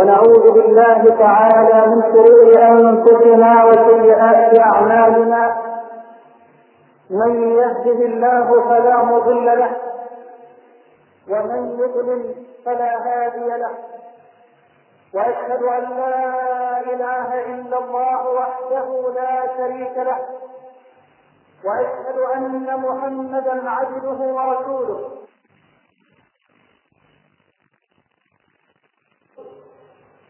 ونعوذ بالله تعالى من شرور أنفسنا وسيئات أعمالنا. من يهده الله فلا مضل له ومن يضلل فلا هادي له. وأشهد أن لا إله إلا الله وحده لا شريك له. وأشهد أن محمدا عبده ورسوله يا ايها الذين امنوا اتقوا الله حق تقاته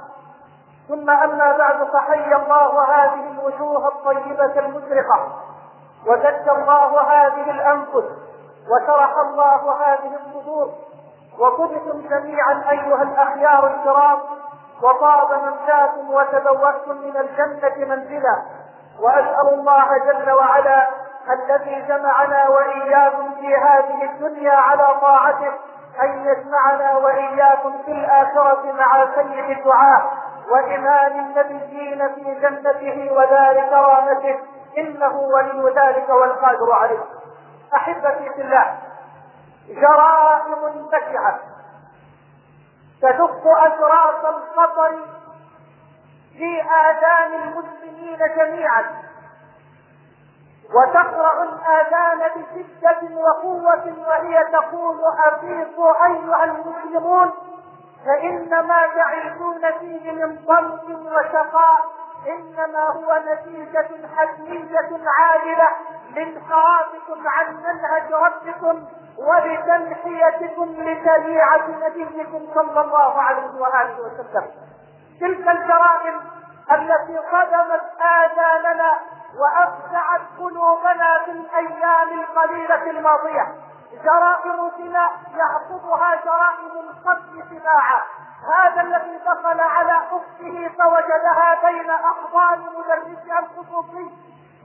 ثم أما بعد فحي الله هذه الوجوه الطيبة المشرقه وزكى الله هذه الأنفس وشرح الله هذه الصدور وطبتم جميعا أيها الأخيار الكرام وطاب ممشاكم وتبوأتم من الجنة منزلا. وأسأل الله جل وعلا الذي جمعنا وإياكم في هذه الدنيا على طاعته أن يجمعنا وإياكم في الآخرة مع سيد الدعاء. وإمام النبيين في جنته ودار كرامته إنه ولي ذلك والقادر عليه. أحبتي في الله جرائم بشعة تدق أشراط الخطر في آذان المسلمين جميعا وتقرع الآذان بشدة وقوة وهي تقول أفيقوا أيها المسلمون فإن ما تعيشون فيه من ضنك وشقاء إنما هو نتيجة حتمية عاجلة لانحرافكم عن منهج ربكم ولتنحيتكم لشريعة نبيكم صلى الله عليه وآله وسلم. تلك الجرائم التي صدمت آذاننا وأفزعت قلوبنا في الأيام القليلة الماضية. جرائم سماء يعقبها جرائم القتل سماعا. هذا الذي دخل على أخته فوجدها بين أحضان مدرسها الخصوصي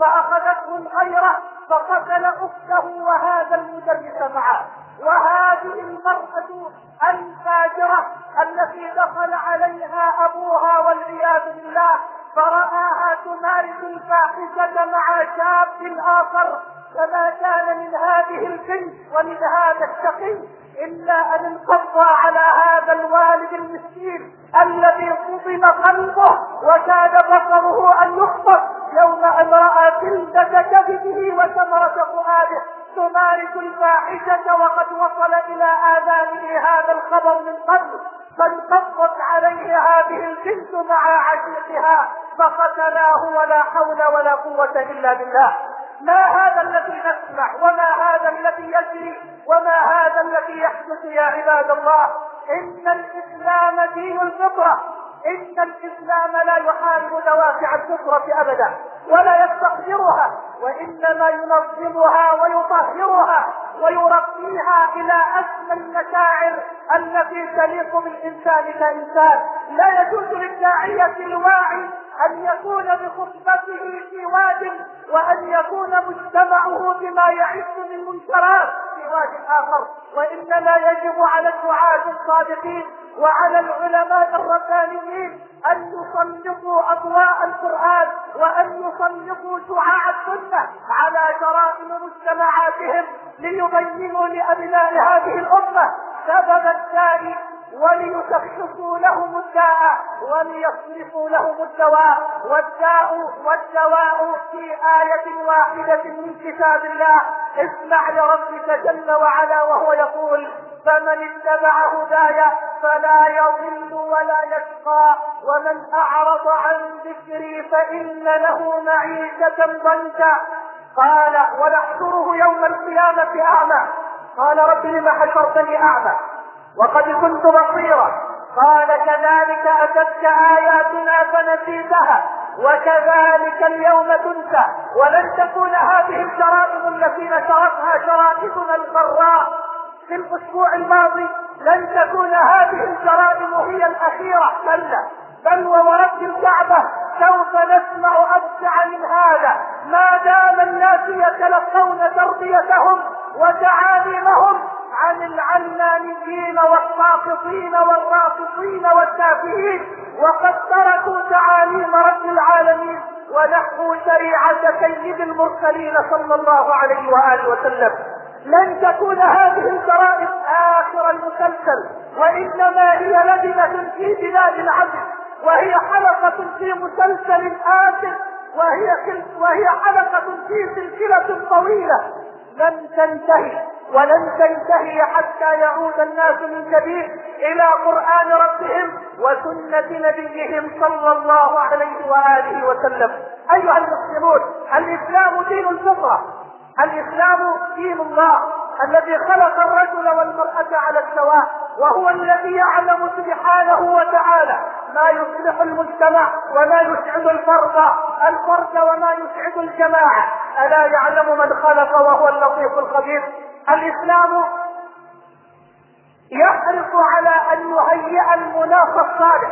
فأخذته الغيرة فقتل أخته وهذا المدرس معه. وهذه المرأة الفاجرة التي دخل عليها أبوها والعياذ بالله فرآها تمارس الفاحشة مع شاب آخر. فما كان من هذه البنت ومن هذا الشقي إلا أن انقض على هذا الوالد المسكين الذي صدم قلبه وكاد بصره أن يخطف يوم أن رأى جلدة كبده وثمرة فؤاده تمارس الفاحشة وقد وصل إلى آذانه هذا الخبر من قبل فانقضت عليه هذه البنت مع عشيقها فقتلاه ولا حول ولا قوة إلا بالله. ما هذا الذي نسمع وما هذا الذي يجري وما هذا الذي يحدث يا عباد الله؟ إن الإسلام دين الفطرة. إن الإسلام لا يحارب دوافع الفطرة أبدا. ولا يستقدرها وإنما ينظمها ويطهرها ويرقيها إلى أسمى المشاعر التي تليق بالإنسان كإنسان. لا يجوز للداعية الواعي أن يكون بخطبته في واد وأن يكون مجتمعه بما يعز من منكرات في واد آخر. وإنما يجب على الدعاة الصادقين وعلى العلماء الربانيين أن يسلطوا أضواء القرآن وأن يسلطوا شعاع السنة على جرائم مجتمعاتهم ليبينوا لأبناء هذه الأمة سبب الداء وليشخصوا لهم الداء وليصرفوا لهم الدواء والداء والدواء في آية واحدة من كتاب الله اسمع لربك جل وعلا وهو يقول فمن اتبع هداي فلا يضل ولا يشقى. ومن أعرض عن ذكري فإن له معيشة ضنكا. قال ونحشره يوم القيامة أعمى. قال رب لم حشرتني أعمى؟ وقد كنت بصيرا. قال كذلك أتتك آياتنا فنسيتها. وكذلك اليوم تنسى. ولن تكون هذه الشرائط التي نشرتها شرائطنا الضراء في الأسبوع الماضي لن تكون هذه الجرائم هي الأخيرة. كلا بل وورب الكعبة سوف نسمع أبشع من هذا. ما دام الناس يتلقون تربيتهم وتعاليمهم عن العلمانيين والساقطين والراقصين والتافهين وقد تركوا تعاليم رب العالمين ونحو شريعة سيد المرسلين صلى الله عليه وآله وسلم. لن تكون هذه الجرائم آخر المسلسل وإنما هي لبنة في بلاد العدل وهي حلقة في مسلسل آخر وهي وهي حلقة في سلسلة طويلة. لن تنتهي ولن تنتهي حتى يعود الناس من جديد إلى قرآن ربهم وسنة نبيهم صلى الله عليه وآله وسلم. أيها المسلمون الإسلام دين الفطرة. الإسلام دين الله الذي خلق الرجل والمرأة على السواء وهو الذي يعلم سبحانه وتعالى ما يصلح المجتمع وما يسعد الفرد الفرد وما يسعد الجماعة. ألا يعلم من خلق وهو اللطيف الخبير؟ الإسلام يحرص على أن يهيئ المناخ الصالح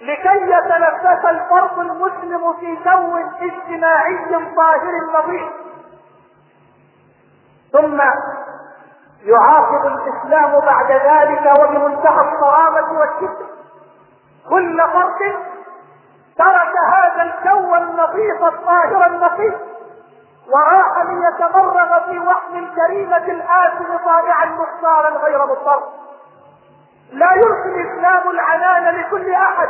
لكي يتنفس الفرد المسلم في جو اجتماعي طاهر نظيف ثم يعاقب الإسلام بعد ذلك وبمنتهى الصرامة والشدة كل فرد ترك هذا الجو النظيف الطاهر النقي وراح ليتمرغ في وحم الكريمة الآثم طائعا مختارا غير مضطر. لا يلقي الإسلام العنان لكل أحد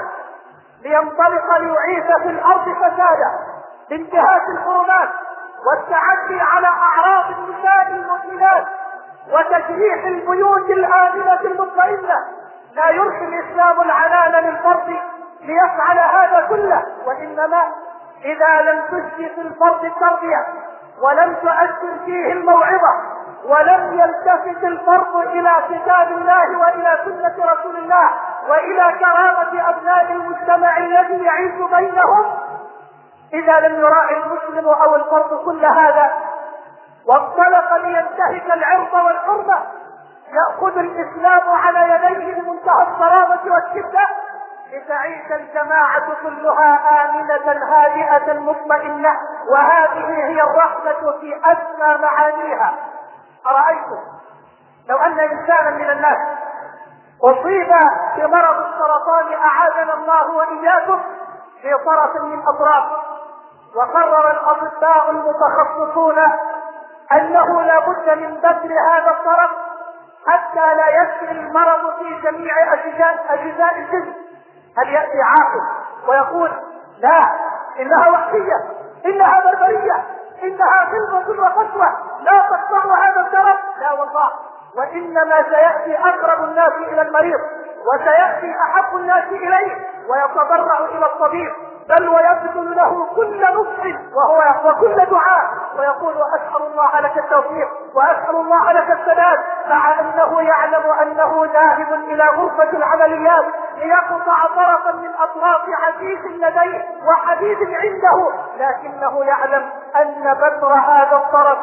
لينطلق ليعيث في الأرض فسادا. بانتهاك الحرمات. والتعدي على أعراض النساء المؤمنات وتجريح البيوت الآمنة المطمئنة. لا يلقي الإسلام العنان للفرد ليفعل هذا كله وإنما إذا لم تجدي في الفرد التربية ولم تؤثر فيه الموعظة ولم يلتفت الفرد إلى كتاب الله وإلى سنة رسول الله وإلى كرامة أبناء المجتمع الذي يعيش بينهم إذا لم يراعي المسلم أو الفرد كل هذا وانطلق لينتهك العرض والحرمة يأخذ الإسلام على يديه بمنتهى الصرامة والشدة لتعيش الجماعة كلها آمنة هادئة مطمئنة وهذه هي الرحمة في أسمى معانيها. أرأيتم؟ لو أن إنسانا من الناس أصيب بمرض السرطان أعاذنا الله وإياكم في طرف من أطراف وقرر الأطباء المتخصصون أنه لا بد من بذل هذا الطرف حتى لا يسري المرض في جميع أجزاء, أجزاء الجسم. هل يأتي عاقل ويقول لا إنها وحشية إنها بربرية إنها ظلمة وقسوة لا تقطع هذا الدرب لا والله. وإنما سيأتي أقرب الناس إلى المريض وسيأتي أحب الناس إليه ويتضرع إلى الطبيب. بل ويبذل له كل نصح وهو وكل دعاء ويقول أسأل الله لك التوفيق وأسأل الله لك السداد مع أنه يعلم أنه ذاهب إلى غرفة العمليات ليقطع طرفا من أطراف حديث لديه وحديث عنده لكنه يعلم أن بتر هذا الطرف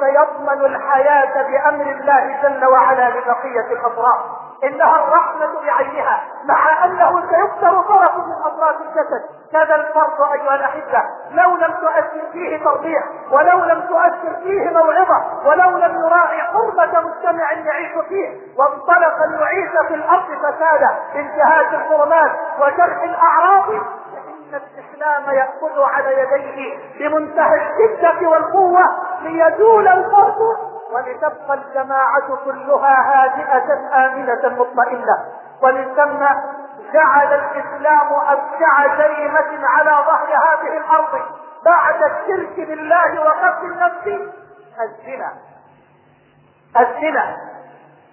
سيضمن الحياة بأمر الله جل وعلا لبقية الأطراف إنها الرحمة بعينها مع أنه سيكسر طرف من أطراف الجسد. كذا الفرد أيها الأحبة. لو لم تؤثر فيه تربية ولو لم تؤثر فيه موعظة ولو لم يراعي حرمة مجتمع يعيش فيه وانطلق ليعيش في الأرض فسادا بانتهاك الحرمات وشرح الأعراض فإن الإسلام يأخذ على يديه بمنتهى الشدة والقوة ليزول الفرد ولتبقى الجماعة كلها هادئة آمنة مطمئنة. ثم جعل الإسلام أبشع جريمة على ظهر هذه الأرض بعد الشرك بالله وقتل النفس الزنا. الزنا.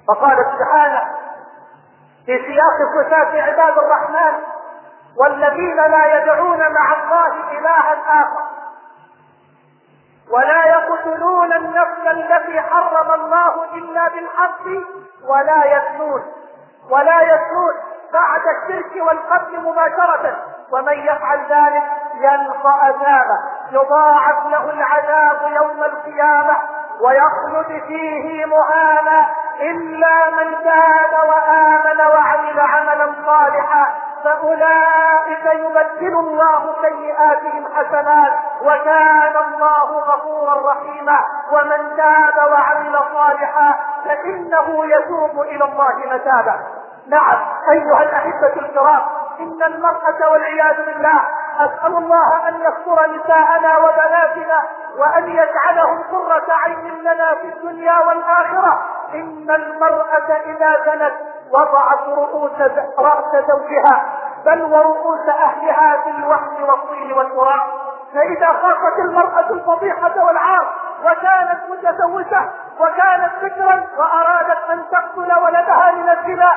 فقال سبحانه في سياق صفات عباد الرحمن والذين لا يدعون مع الله إلها آخر ولا يقتلون النفس التي حرم الله إلا بالحق ولا يزنون ولا يزنون بعد الشرك والقتل مباشرة. ومن يفعل ذلك يلقى عذابا يضاعف له العذاب يوم القيامة ويخلد فيه مهانا إلا من تاب وآمن وعمل عملا صالحا. فأولئك يبدل الله سيئاتهم حسنات وكان الله غفورا رحيما. ومن تاب وعمل صالحا فإنه يتوب إلى الله متابا. نعم أيها الأحبة الكرام إن المرأة والعياذ بالله أسأل الله أن يستر نساءنا وبناتنا وأن يجعلهم قرة عين لنا في الدنيا والآخرة. إن المرأة إذا زنت وضعت رؤوس رأس زوجها بل ورؤوس أهلها في الوحل والطين والتراب. فإذا خافت المرأة الفضيحة والعار وكانت متزوجة وكانت ذكرا وأرادت أن تقتل ولدها من الزنا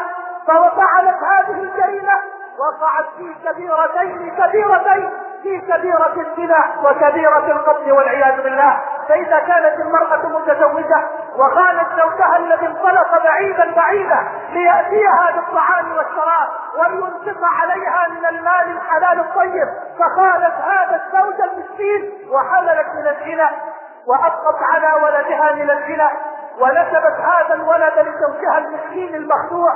ففعلت هذه الجريمة وقعت في كبيرتين كبيرتين في كبيرة الزنا وكبيرة القتل والعياذ بالله. فإذا كانت المرأة متزوجة وخانت زوجها الذي انطلق بعيدا بعيدا ليأتيها بالطعام والشراب ولينفق عليها من المال الحلال الطيب فخانت هذا الزوج المسكين وحملت من الزنا وأبقت على ولدها من الزنا ونسبت هذا الولد لزوجها المسكين المخدوع.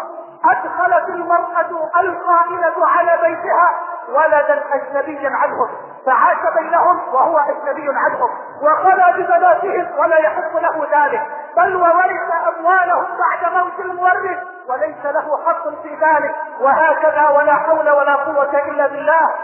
أدخلت المرأة القائمة على بيتها ولدا أجنبيا عنهم فعاش بينهم وهو أجنبي عنهم. وخلى ببناتهم ولا يحق له ذلك. بل وورث أموالهم بعد موت المورث وليس له حق في ذلك. وهكذا ولا حول ولا قوة إلا بالله.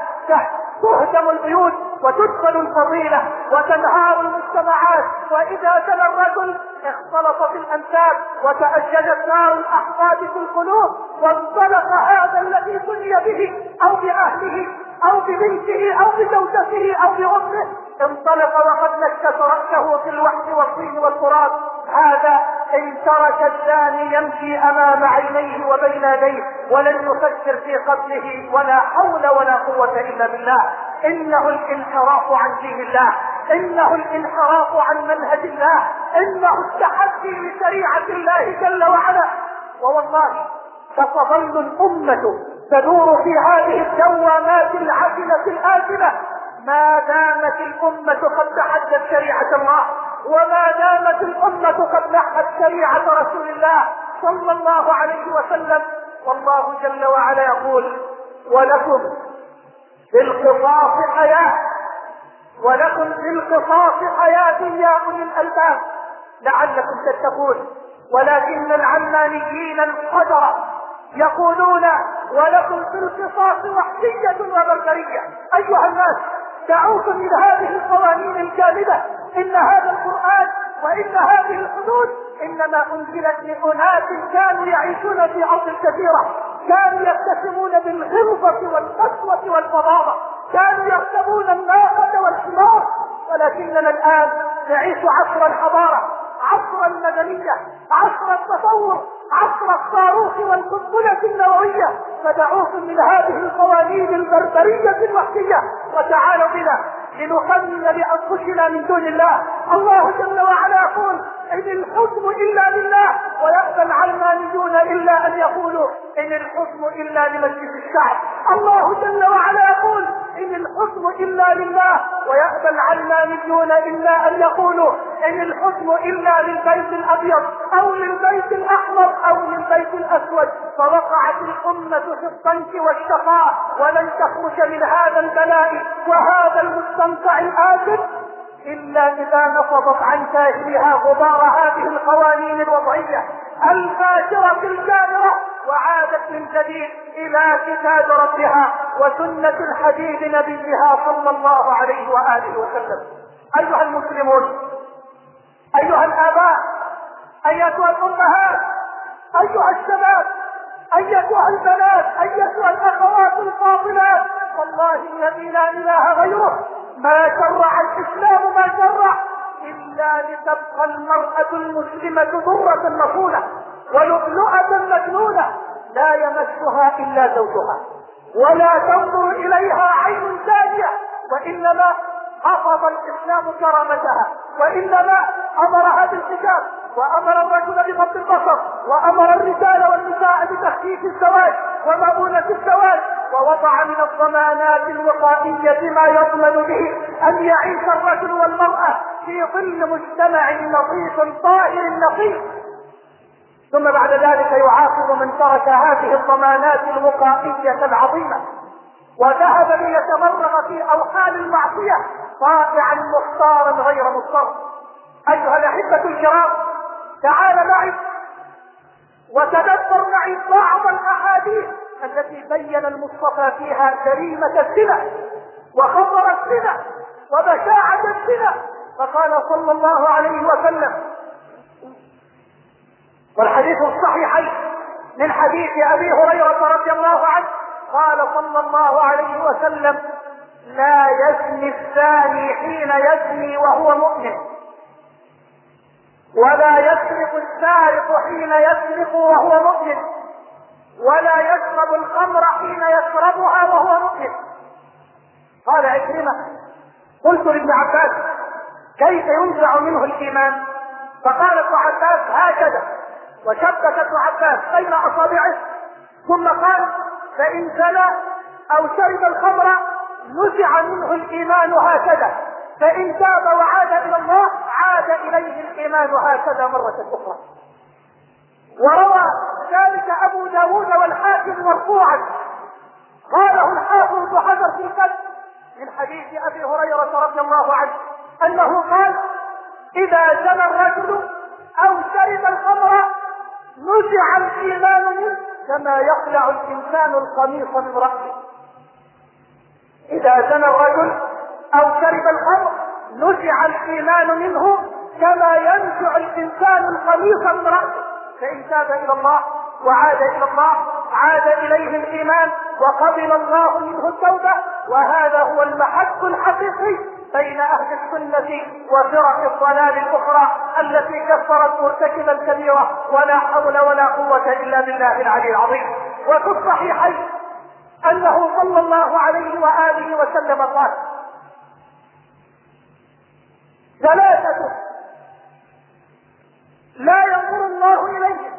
تهدم البيوت وتدخل الفضيلة وتنهار المجتمعات. وإذا زنى الرجل اختلط في الأنساب وتأججت نار الأحقاد في القلوب وانطلق هذا الذي بني به أو بأهله أو ببنته أو بزوجته أو بأمه انطلق وقد نكت رأسه في الوحش والطين والتراب. هذا إن ترك الزاني يمشي أمام عينيه وبين يديه ولن يفكر في قتله ولا حول ولا قوة إلا بالله. إنه الانحراف عن دين الله إنه الانحراف عن منهج الله إنه التحدي لشريعة الله جل وعلا. ووالله ستظل الأمة تدور في هذه الدوامات العجلة الآجلة. ما دامت الأمة قد تحدت شريعة الله وما دامت الأمة قد نحت شريعة رسول الله صلى الله عليه وسلم. والله جل وعلا يقول ولكم في القصاص حياة ولكم في القصاص حياة يا أولي الألباب. لعلكم تتقون. ولكن العلمانيين القدرة يقولون ولكم في القصاص وحشية وبربرية أيها الناس دعوكم من هذه القوانين الجامدة. إن هذا القرآن وإن هذه الحدود إنما أنزلت لأناس كانوا يعيشون في أرض كثيرة. كانوا يتسمون بالغلظة والقسوة والفظاظة كانوا يركبون الناقة والحمار. ولكننا الآن نعيش عصر الحضارة عصر المدنية عصر التصور عصر الصاروخ والقنبلة النووية. فدعوكم من هذه القوانين البربرية الوحشية وتعالوا بنا لنقنن لأنفسنا من دون الله الله جل وعلا يقول إن الحكم إلا لله ويأبى العلمانيون إلا أن يقولوا إن الحكم إلا لمجلس الشعب. الله جل وعلا يقول إن الحكم إلا لله ويأبى العلمانيون إلا أن يقولوا إن الحكم إلا للبيت الأبيض أو للبيت الأحمر أو للبيت الأسود. فوقعت الأمة في الطنك والشقاء ولن تخرج من هذا البلاء وهذا المستنقع الآسف إلا إذا نفضت عن كاهلها غبار هذه القوانين الوضعية. الفاجرة الجابرة وعادت من جديد إلى كتاب ربها وسنة الحبيب نبيها صلى الله عليه وآله وسلم. أيها المسلمون أيها الآباء أيتها الأمهات أيها الشباب أيتها البنات أيتها الأخوات الفاضلات والله الذي لا إله غيره ما شرع الإسلام ما شرع إلا لتبقى المرأة المسلمة ضرة مصونة ولؤلؤة مجنونة لا يمسها إلا زوجها ولا تنظر إليها عين ثانية وإنما حفظ الإسلام كرامتها وإنما أمرها بالحجاب وأمر الرجل بغض البصر وأمر الرجال والنساء بتخفيف الزواج ومؤونة الزواج ووضع من الضمانات الوقائية ما يضمن به أن يعيش الرجل والمرأة في ظل مجتمع لطيف طاهر نقي. ثم بعد ذلك يعاقب من ترك هذه الضمانات الوقائية العظيمة وذهب ليتمرغ في أوحال المعصية طائعا مختارا غير مضطر أيها الأحبة الكرام تعال معي وتدبر معي بعض الأحاديث التي بين المصطفى فيها جريمة الزنا وخطر الزنا وبشاعة الزنا. فقال صلى الله عليه وسلم والحديث الصحيحين من حديث أبي هريرة رضي الله عنه قال صلى الله عليه وسلم لا يزني الثاني حين يزني وهو مؤمن. ولا يسرق السارق حين يسرق وهو مؤمن. ولا يشرب الخمر حين يشربها وهو مؤمن. قال عكرمة قلت لابن عباس كيف ينزع منه الإيمان؟ فقال ابن عباس هكذا. وشبك ابن عباس بين أصابعه ثم قال فإن زنى أو شرب الخمر نزع منه الإيمان هكذا. فإن تاب وعاد إلى الله عاد إليه الإيمان هكذا مرة أخرى. وروى ذلك أبو داود والحاكم مرفوعا. قاله الحافظ بن حجر في الفتح من حديث أبي هريرة رضي الله عنه أنه قال إذا زنى الرجل أو شرب الخمر نزع الإيمان منه كما يخلع الإنسان القميص من رأسه. إذا زنى الرجل أو شرب الخمر نزع الإيمان منه كما ينزع الإنسان القميص من رأسه. فإن تاب إلى الله وعاد إلى الله عاد إليه الإيمان وقبل الله منه التوبة وهذا هو المحك الحقيقي بين أهل السنة وفرق الضلال الأخرى التي كفرت مرتكبا كبيرة ولا حول ولا قوة إلا بالله العلي العظيم. وفي الصحيحين أنه صلى الله عليه وآله وسلم قال ثلاثة. لا ينظر الله إليهم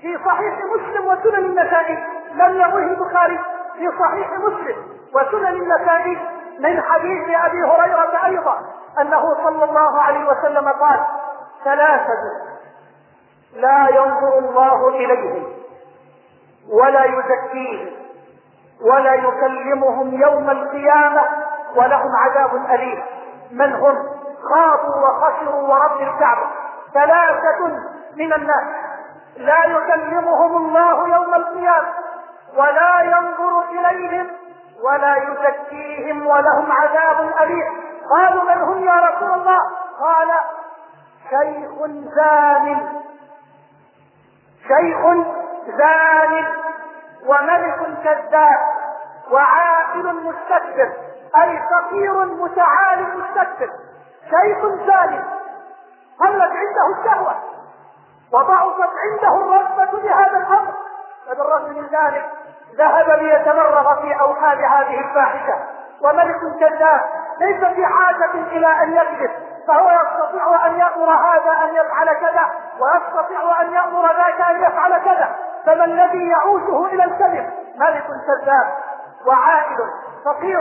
في صحيح مسلم وسنن النسائي. لم يروه البخاري. في صحيح مسلم وسنن النسائي من حديث أبي هريرة أيضا أنه صلى الله عليه وسلم قال ثلاثة. لا ينظر الله اليهم ولا يزكيهم ولا يكلمهم يوم القيامة ولهم عذاب أليم. من هم؟ خافوا وخشروا ورب الكعبه ثلاثة من الناس. لا يكلمهم الله يوم القيامة. ولا ينظر إليهم ولا يزكيهم ولهم عذاب أليم. قالوا من هم يا رسول الله؟ قال شيخ زان. شيخ زان وملك كذاب وعائل مستكبر أي فقير متعال مستكبر. شيخ زان قلت عنده الشهوة. وضعفت عنده الرغبة بهذا الأمر. فبالرغم من ذلك ذهب ليتمرغ في اوحال هذه الفاحشة. وملك كذاب. ليس في حاجة إلى أن يكذب. فهو يستطيع أن يأمر هذا أن يفعل كذا ويستطيع أن يأمر ذاك أن يفعل كذا. فما الذي يعوشه إلى الكذب؟ ملك كذاب وعائل فقير.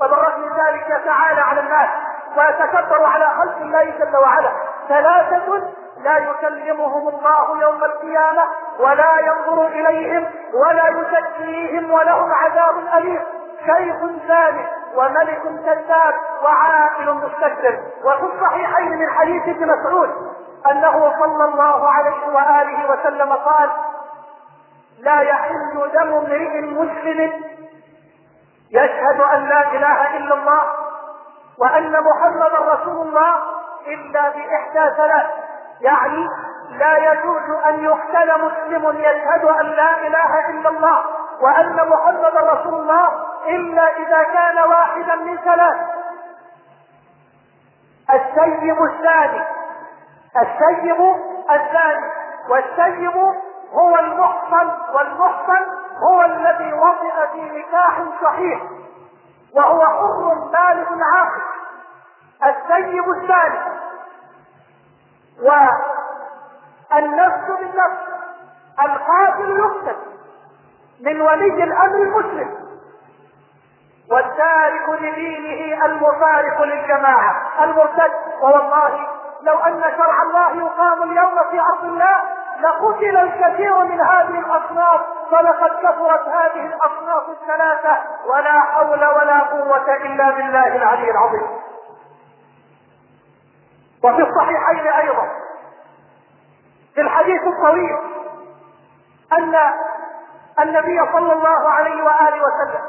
وبالرغم من ذلك يتعالى على الناس. ويتكبر على خلق الله جل وعلا. ثلاثة لا يكلمهم الله يوم القيامة ولا ينظر إليهم ولا يزكيهم ولهم عذاب أليم. شيخ ثاني وملك كذاب وعائل مستكبر. وفي الصحيحين من حديث ابن مسعود أنه صلى الله عليه وآله وسلم قال لا يحل دم امرئ مسلم يشهد أن لا إله إلا الله وأن محمدا رسول الله إلا بإحدى ثلاث. يعني لا يجوز أن يقتل مسلم يشهد أن لا إله إلا الله وأن محمدا رسول الله إلا إذا كان واحدا من ثلاث. السيب الثاني. السيب الثاني. والسيب هو المحصن والمحصن هو الذي وطئ في نكاح صحيح. وهو حر بالغ عاقل السيب الثاني والنفس بالنفس القاتل يقتل من ولي الأمر المسلم. والتارك لدينه المفارق للجماعة المرتد. ووالله لو أن شرع الله يقام اليوم في ارض الله لقتل الكثير من هذه الأصناف. فلقد كثرت هذه الأصناف الثلاثة ولا حول ولا قوة إلا بالله العلي العظيم. وفي الصحيحين أيضا في الحديث الطويل أن النبي صلى الله عليه وآله وسلم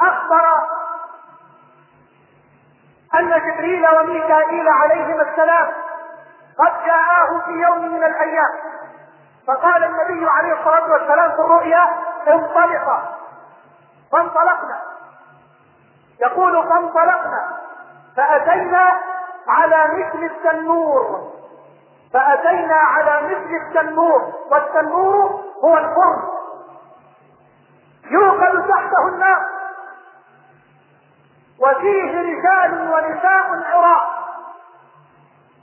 أخبر أن جبريل وميكائيل عليهما السلام قد جاءاه في يوم من الأيام. فقال النبي عليه الصلاة والسلام في الرؤيا انطلقا فانطلقنا. يقول فانطلقنا. فأتينا على مثل التنور. فأتينا على مثل التنور. والتنور هو الفرن. يوقد تحته النار وفيه رجال ونساء عراء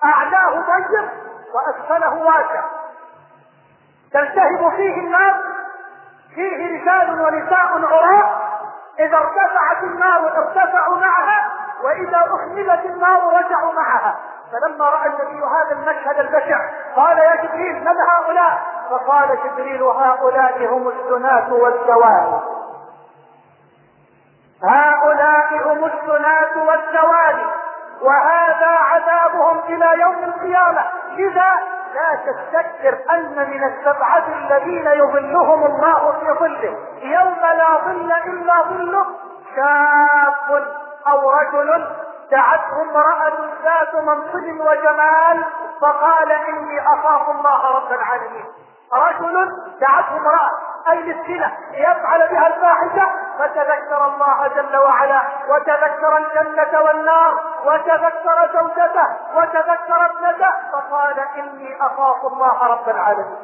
أعلاه ضيق وأسفله واسع تلتهب فيه النار. فيه رجال ونساء عراء. إذا ارتفعت النار ارتفعوا معها وإذا أحملت النار رجعوا معها. فلما رأى النبي هذا المشهد البشع قال يا جبريل من هؤلاء؟ فقال جبريل هؤلاء هم السناة والسواد هؤلاء هم السناة والسواد وهذا عذابهم إلى يوم القيامة. لذا لا تستكثر أن من السبعة الذين يظلهم الله في ظله. يوم لا ظل إلا ظله. شاب أو رجل دعته امرأة ذات منصب وجمال فقال إني أخاف الله رب العالمين. رجل دعته امرأة أي للسنة يفعل بها الفاحشة فتذكر الله جل وعلا وتذكر الجنة والنار وتذكر زوجته وتذكر ابنته فقال إني أخاف الله رب العالمين.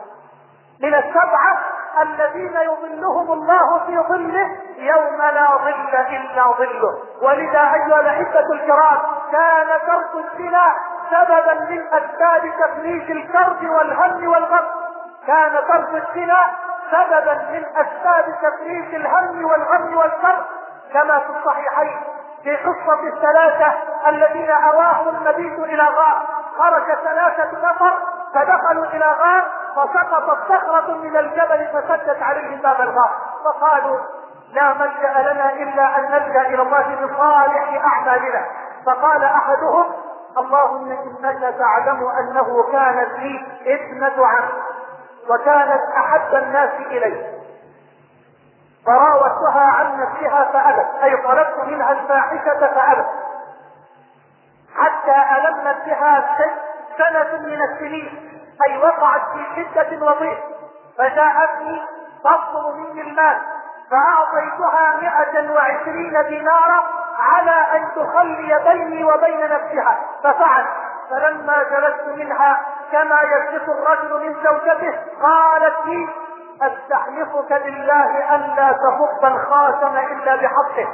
من السبعة الذين يظلهم الله في ظله يوم لا ظل إلا ظله. ولذا أيها الأحبة الكرام كان ترك الزنا سببا من أسباب تفريج الكرب والهم والغم. كان ترك الزنا سببا من أسباب تفريج الهم والغم والكرب كما في الصحيحين في قصة الثلاثة الذين أواهم المبيت إلى غار. خرج ثلاثة نفر فدخلوا إلى غار فسقطت صخرة من الجبل فسدت عليهم باب الغار. فقالوا لا ملجأ لنا إلا أن نلجأ إلى الله بصالح أعمالنا. فقال أحدهم اللهم إنك تعلم أنه كانت لي ابنة عم وكانت أحب الناس إلي. فراودتها عن نفسها فأبت. أي طلبت منها الفاحشة فأبت. حتى ألمت بها سنة من السنين. أي وقعت في شدة وضيق. فجاءتني تطلب مني المال. فأعطيتها مئة وعشرين دينارا على أن تخلي بيني وبين نفسها. ففعل فلما جلست منها كما يجلس الرجل من زوجته قالت لي أستحلفك بالله الا تفض الخاتم إلا بحقه.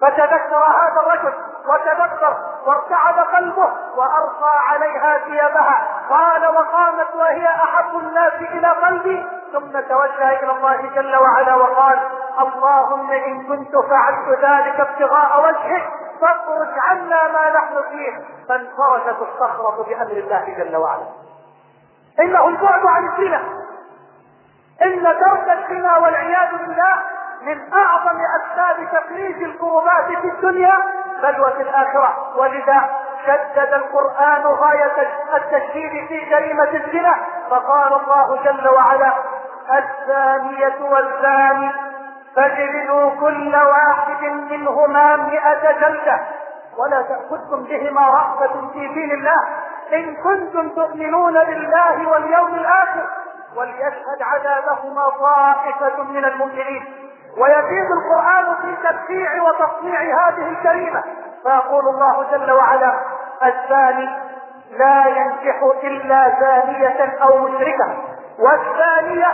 فتذكر هذا الرجل وتذكر وارتعد قلبه وأرقى عليها ثيابها. قال وقامت وهي أحب الناس إلى قلبي. ثم توجه إلى الله جل وعلا وقال اللهم إن كنت فعلت ذلك ابتغاء وجهك فاخرج عنا ما نحن فيه. فانفرجت الصخرة بأمر الله جل وعلا. إنه البعد عن الزنا. إن ترك الزنا والعياذ بالله من أعظم أسباب تفريج الكربات في الدنيا بل وفي الآخرة. ولذا شدد القرآن غاية التشديد في جريمة الزنا. فقال الله جل وعلا الزانية والزاني فاجلدوا كل واحد منهما مئة جلدة. ولا تأخذكم بهما رأفة في دين الله. إن كنتم تؤمنون بالله واليوم الآخر وليشهد عذابهما طائفة من المؤمنين. ويزيد القرآن في تبشيع وتصنيع هذه الجريمة فيقول الله جل وعلا الزاني لا ينكح إلا زانية أو مشركة. والزانية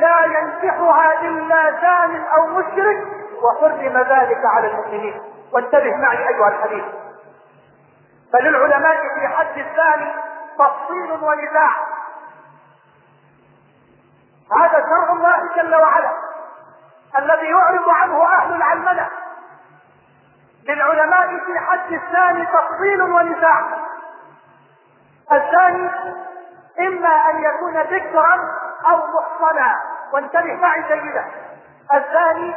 لا ينكحها إلا زان أو مشرك. وحرم ذلك على المؤمنين. وانتبه معي أيها الحبيب. فللعلماء في حد الزاني تفصيل ونزاع. هذا شرع الله جل وعلا الذي يعرض عنه أهل العلمنة. للعلماء في حد الثاني تفصيل ونزاع. الثاني إما أن يكون ذكرا أو محصنا. وانتبه معي جيدا. الثاني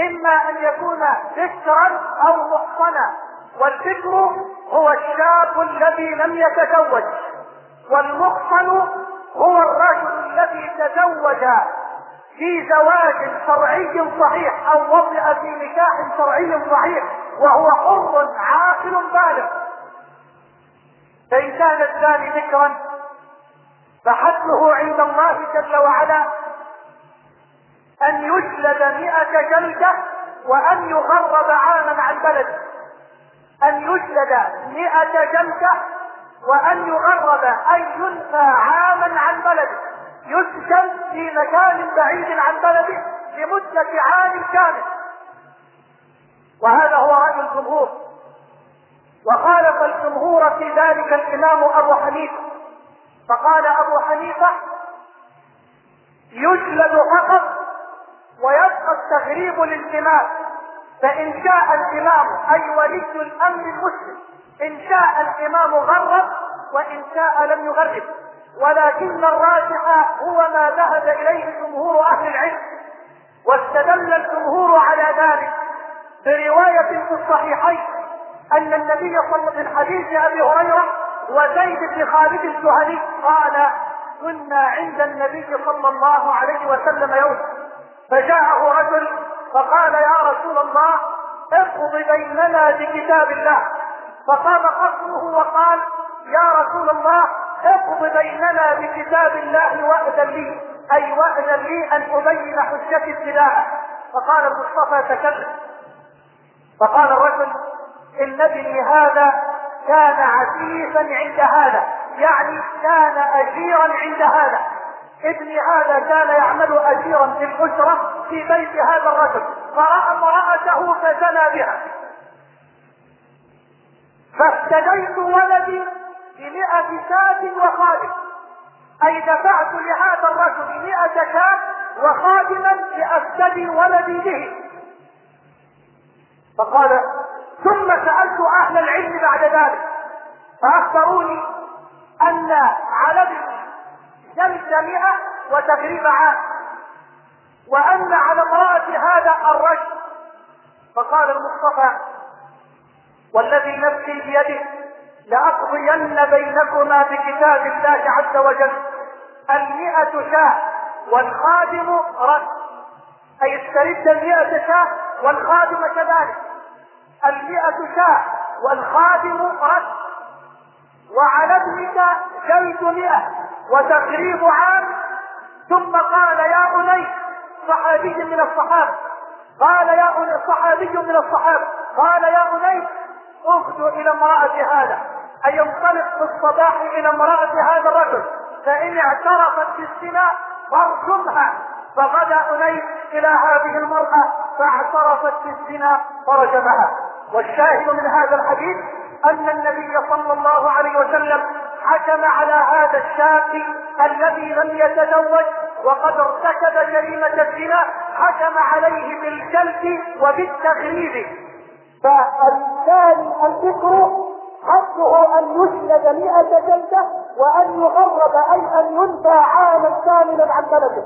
إما أن يكون ذكرا أو محصنا والذكر هو الشاب الذي لم يتزوج والمحصن هو الرجل الذي تزوج في زواج شرعي صحيح أو وطئ في نكاح شرعي صحيح وهو حر عاقل بالغ. فإن كان الثاني ذكرا فحده عند الله جل وعلا أن يجلد مئة جلدة وأن يغرب عاما عن بلده أن يجلد مئة جلدة وأن يغرب اي ينفى عاما عن بلده يسكن في مكان بعيد عن بلده لمدة عام كامل. وهذا هو رأي الجمهور. وخالف الجمهور في ذلك الإمام أبو حنيفة. فقال أبو حنيفة يجلد فقط ويبقى التغريب للإمام. فإن شاء الإمام أي ولي الأمر المسلم إن شاء الإمام غرب وإن شاء لم يغرب. ولكن الراجح هو ما ذهب إليه جمهور أهل العلم واستدل الجمهور على ذلك. برواية في الصحيحين أن النبي صلى الله عليه وسلم حديث أبي هريرة وزيد بن خالد الجهني قال كنا عند النبي صلى الله عليه وسلم يوم فجاءه رجل فقال يا رسول الله اقض بيننا بكتاب الله. فقام قصره وقال يا رسول الله اقض بيننا بكتاب الله وأذن لي. أي وأذن لي أن أبين حجتي ابتداء. فقال المصطفى تكلم. فقال الرجل إن ابني هذا كان عزيزا عند هذا يعني كان اجيرا عند هذا. ابني هذا كان يعمل أجيرا في الاسره في بيت هذا الرجل فرأى امرأته فزنى بها. فافتديت ولدي بمئة شاة وخادم. أي دفعت لهذا الرجل مئة شاة وخادما لأفتدي ولدي به. فقال ثم سألت أهل العلم بعد ذلك فأخبروني أن على ابني مئة وتقريب عام وأن على امرأة هذا الرجل فقال المصطفى والذي نفسي بيده لأقضين بينكما بكتاب الله عز وجل المئة شاة والخادم رد. أي استرد المئة شاة والخادم كذلك. المئة شاة والخادم رد. وعلى ابنك جلد مئة. وتقريب عام. ثم قال يا أنيس صحابي من الصحابة. قال يا صحابي من الصحابة. قال يا أنيس اغدو إلى امرأة هذا. أن ينطلق في الصباح إلى امرأة هذا الرجل. فإن اعترفت بالزنا فارجمها. فغدا أنيس إلى هذه المرأة فاعترفت بالزنا فرجمها. والشاهد من هذا الحديث أن النبي صلى الله عليه وسلم حكم على هذا الشاب الذي لم يتزوج وقد ارتكب جريمة الزنا حكم عليه بالجلد وبالتغريب فالثاني الذكر حقه أن يجلد مئة جلدة وأن يغرب أي أن ينفى عاما كاملا عن بلده.